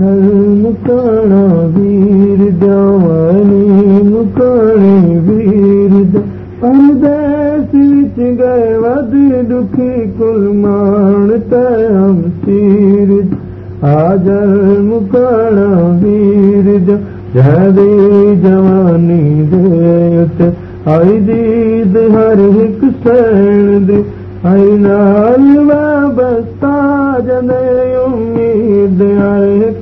मुकाणा वीर जवानी मुकाणे वीर वध दुखी कुलमाण तम सीर आजल मुकाणा वीर जदी जवानी दीद हर दे। आई नाल जने